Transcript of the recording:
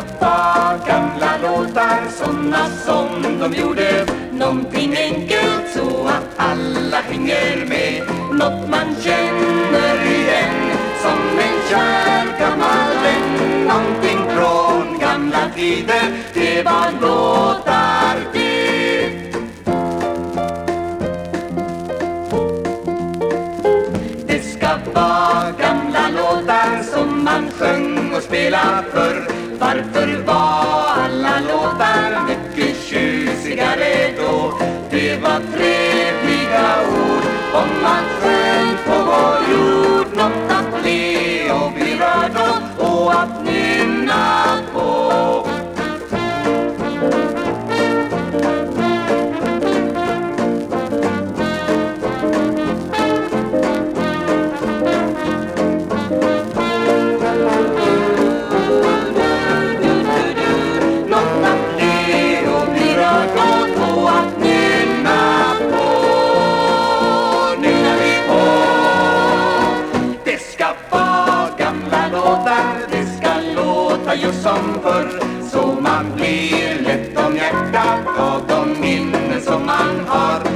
skrappa gamla låtar såna som de gjorde. Någonting enkelt så att alla hänger med. Något man känner igen Som en kär gammal vän. Någonting från gamla tider Det var låtar det Det ska vara gamla låtar som man sjöng och spelade förr varför var alla låtar mycket tjusigare då? Det var trevliga ord om man sjöng på vår jord Något att le och bli rörd åt och att låta just som förr. Så man blir lätt om hjärtat av de minnen som man har.